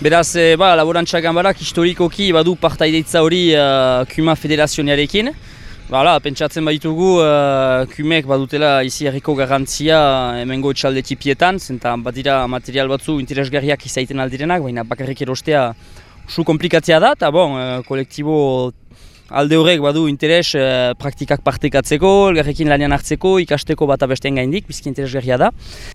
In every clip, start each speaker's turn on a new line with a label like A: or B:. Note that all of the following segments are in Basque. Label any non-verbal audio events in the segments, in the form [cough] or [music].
A: Beraz, e, ba, laborantza gambarak historikoki badu partaideitza hori uh, Kuma Federazioniarekin. Bala, pentsatzen baditugu uh, Kumek badutela izi erriko garantzia hemengo etxalde tipietan, zenta badira material batzu interesgarriak izaiten aldirenak, baina bakarrik erostea su komplikatzea da, eta bon, uh, kolektibo alde horrek badu interes e, praktikak partekatzeko, elgarrekin lanian hartzeko, ikasteko bat abesten gaindik, bizki interesgarria da.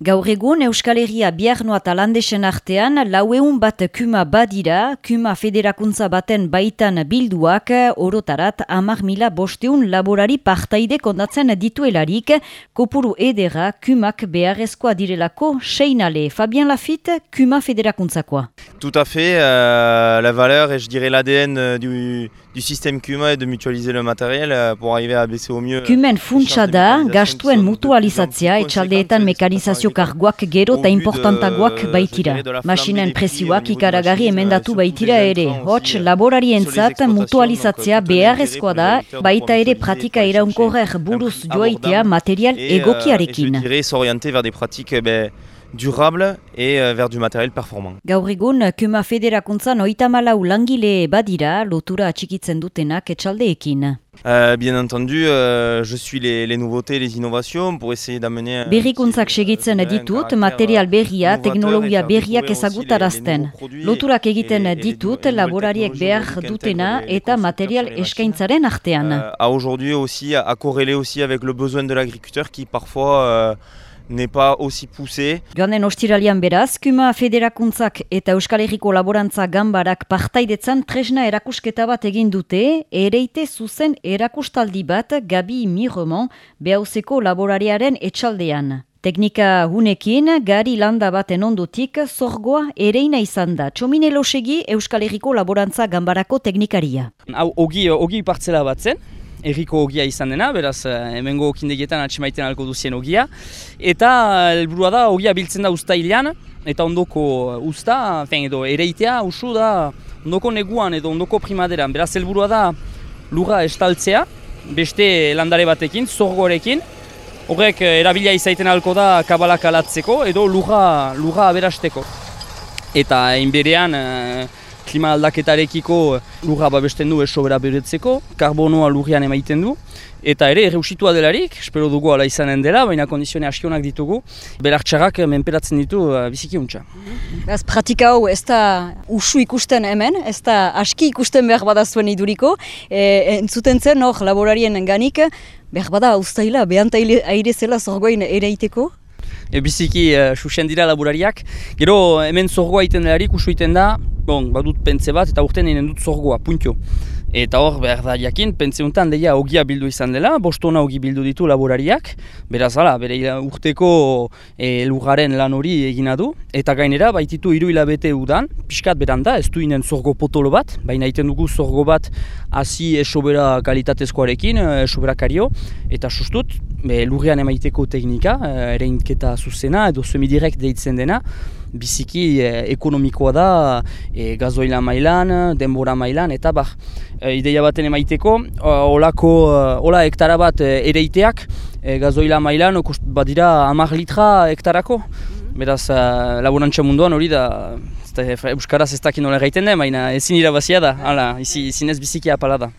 B: Gaur egun Euskal Herria biarnoa talandesen artean, laueun bat kuma badira, kuma federakuntza baten baitan bilduak, orotarat amar mila bosteun laborari partaide kondatzen dituelarik, kopuru edera kumak beharrezkoa direlako seinale. Fabien Lafitte, kuma federakuntzakoa.
C: Tout à fait, euh, la valeur et je dirais l'ADN euh, du, du système Kuma et de mutualiser le matériel euh, pour arriver à baisser au mieux.
B: Kumen funtsa da, gastuen mutualizatzea etxaldeetan mekanizazio karguak gero eta importantagoak baitira. Masinen presioak ikaragarri emendatu baitira ere. Hots, laborarientzat mutualizatzea beharrezkoa da, baita ere pratika iraunkorrer buruz joaitea material egokiarekin.
C: Durable et euh, vers du matériel performant.
B: Gaur egun, Kuma Federakuntzan oitamalau langile badira lotura atxikitzen dutenak etxaldeekin.
C: Euh, bien entendu, euh, je suis les, les nouveautés, les innovations pour essayer d'amener... un
B: Berrikuntzak
C: euh,
B: segitzen ditut, material
C: euh,
B: berria,
C: innovateur
B: teknologia berriak ezagutarazten. Loturak egiten ditut, laborariek behar dutena eta material eskaintzaren artean.
C: euh, aujourd'hui aussi, à, à corréler aussi avec le besoin de l'agriculteur qui parfois euh, n'est pas aussi poussé.
B: Joanen ostiralian beraz, Kuma Federakuntzak eta Euskal Herriko Laborantza Ganbarak partaidetzan tresna erakusketa bat egin dute, ereite zuzen erakustaldi bat Gabi Miremon behauzeko laborariaren etxaldean. Teknika hunekin, gari landa baten ondutik, zorgoa ereina izan da. Txomine losegi Euskal Herriko Laborantza Ganbarako teknikaria.
A: Hau, ogi, ogi partzela bat zen, erriko ogia izan dena, beraz eh, hemengo okindegietan atxemaiten alko duzien ogia. Eta helburua da, ogia biltzen da usta hilean, eta ondoko usta, fen, edo ereitea, usu da, ondoko neguan edo ondoko primaderan. Beraz helburua da, lurra estaltzea, beste landare batekin, zorgorekin, Horrek eh, erabilia izaiten alko da kabalak alatzeko edo lurra, lurra aberasteko. Eta hain berean eh, klima aldaketarekiko lurra babesten du esobera beretzeko, karbonoa lurrian emaiten du, eta ere erreusitua delarik, espero dugu ala izanen dela, baina kondizione askionak ditugu, belartxarrak menperatzen ditu uh, biziki untxa.
D: Beraz, pratika hau ez da usu ikusten hemen, ez da aski ikusten behar bada zuen iduriko, e, entzuten zen hor laborarien ganik, behar bada ustaila, behant aire zela zorgoin ere iteko.
A: E, biziki uh, susen dira laborariak, gero hemen zorgoa iten delarik usu iten da, bon, badut pentze bat eta urten egin dut zorgoa, puntio. Eta hor behar da jakin, pentze untan deia ogia bildu izan dela, bostona ogi bildu ditu laborariak, beraz hala, bere urteko e, lugaren lan hori egina du, eta gainera baititu hiru hilabete udan, pixkat beran da, ez du inen zorgo potolo bat, baina egiten dugu zorgo bat hasi esobera kalitatezkoarekin, e, esobera kario, eta sustut, be, lurrean emaiteko teknika, e, erainketa zuzena edo semidirekt deitzen dena, biziki e, ekonomikoa da e, gazoila mailan, denbora mailan, eta bar, e, ideia baten emaiteko, olako, ola hektara bat ereiteak, e, gazoila mailan, badira hamar litra hektarako, beraz e, laborantza munduan hori da, da, Euskaraz ez dakit nola gaiten den, baina ezin irabazia da, hala, izi, izinez biziki apala da.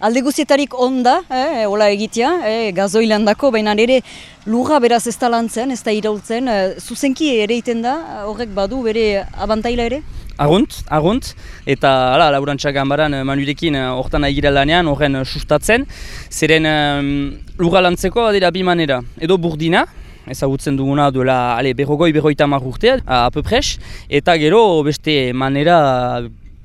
D: Alde guzietarik onda, eh, hola egitea, eh, gazoilandako, baina ere lurra beraz ez da lantzen, ez da iraultzen, eh, zuzenki ere iten da, horrek badu bere abantaila ere?
A: Agunt, agunt, eta hala, laburantza gambaran eh, manurekin eh, hortan agira lanean, horren eh, sustatzen, zeren um, lurra lantzeko dira bi manera, edo burdina, ezagutzen duguna duela, ale, berrogoi, berroita hamar urtea, a, a peu pres, eta gero beste manera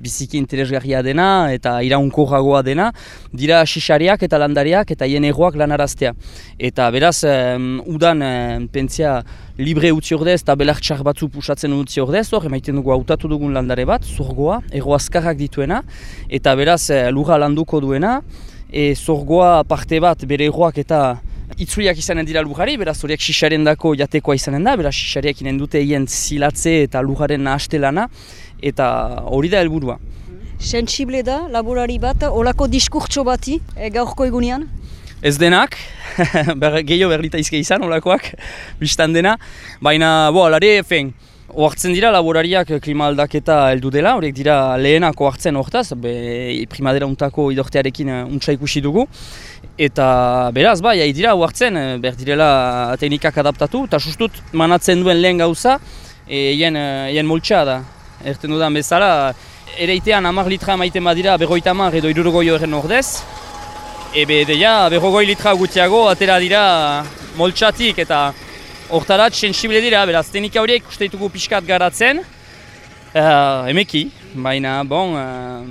A: biziki interesgarria dena eta iraunkorragoa dena, dira xixariak eta landariak eta hien erroak lanaraztea. Eta beraz, em, udan em, pentsia libre utzi ordez eta belartxar batzu pusatzen utzi ordez, hor, emaiten dugu hautatu dugun landare bat, zorgoa, erro azkarrak dituena, eta beraz eh, lurra landuko duena, e, zorgoa parte bat bere erroak eta itzuliak izanen dira lujari, beraz horiek xixaren dako jatekoa izanen da, beraz xixariak inen dute hien zilatze eta lujaren nahaste lana, eta hori da helburua.
D: Sensible da, laborari bat, olako diskurtso bati, eh, gaurko egunean?
A: Ez denak, [laughs] gehiago berlita izke izan olakoak, biztan dena, baina, bo, alare, fen, Oartzen dira laborariak klima aldaketa heldu dela, horiek dira lehenako hartzen hortaz, be, primadera untako idortearekin untsa ikusi dugu. Eta beraz, bai, hai dira oartzen, behar direla teknikak adaptatu, eta sustut manatzen duen lehen gauza, hien e, moltsa da. Erten dudan bezala, ere itean amak litra maiten badira berroita amar edo irurgoi horren ordez, ebe deia berrogoi litra gutiago atera dira moltsatik eta Hortarat, sensible dira, beraz, teknika horiek uste ditugu pixkat garatzen. Uh, emeki, baina, bon, uh,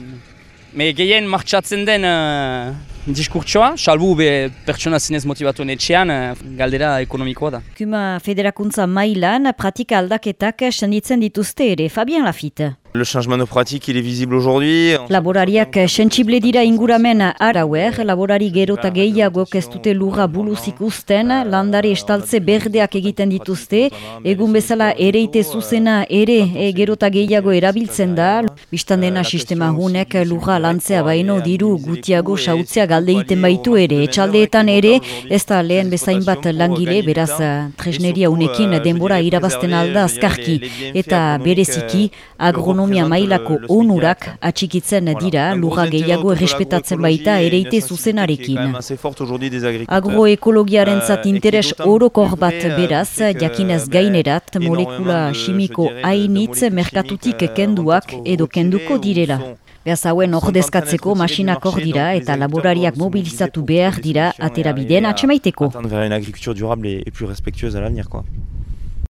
A: me gehien martxatzen den uh, diskurtsoa, salbu be pertsona zinez motivatu netxean, uh, galdera ekonomikoa da.
B: Kuma federakuntza mailan, pratika aldaketak senditzen dituzte ere, Fabien Lafitte.
C: Le changement de pratique, il est visible aujourd'hui.
B: Laborariak sensible dira inguramen arauer, laborari gero eta gehiagok ez dute lurra buluz ikusten, landari estaltze berdeak egiten dituzte, egun bezala ereite zuzena ere e, gero eta gehiago erabiltzen da, biztan dena sistema hunek lurra lantzea baino diru gutiago sautzea galde egiten baitu ere, etxaldeetan ere, ez da lehen bezain bat langile, beraz tresneria unekin denbora irabazten alda azkarki, eta bereziki agrono ekonomia mailako onurak atxikitzen dira lurra gehiago errespetatzen baita ereite zuzenarekin. Agroekologiaren zat interes orokor bat beraz, jakinez gainerat molekula simiko hainitz merkatutik kenduak edo kenduko direla. Beaz hauen ordezkatzeko masinak hor dira eta laborariak mobilizatu behar dira atera bideen atxemaiteko.